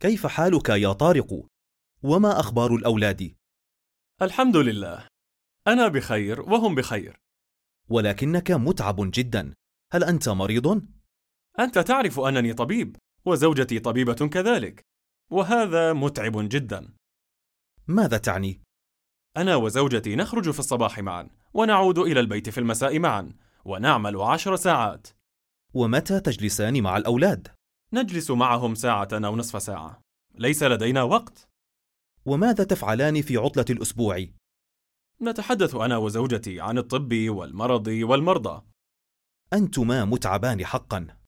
كيف حالك يا طارق؟ وما أخبار الأولاد؟ الحمد لله أنا بخير وهم بخير ولكنك متعب جدا هل أنت مريض؟ أنت تعرف أنني طبيب وزوجتي طبيبة كذلك وهذا متعب جدا ماذا تعني؟ أنا وزوجتي نخرج في الصباح معا ونعود إلى البيت في المساء معا ونعمل عشر ساعات ومتى تجلسان مع الأولاد؟ نجلس معهم ساعة أو نصف ساعة. ليس لدينا وقت. وماذا تفعلان في عطلة الأسبوع؟ نتحدث أنا وزوجتي عن الطب والمرض والمرضى. أنتما متعبان حقا.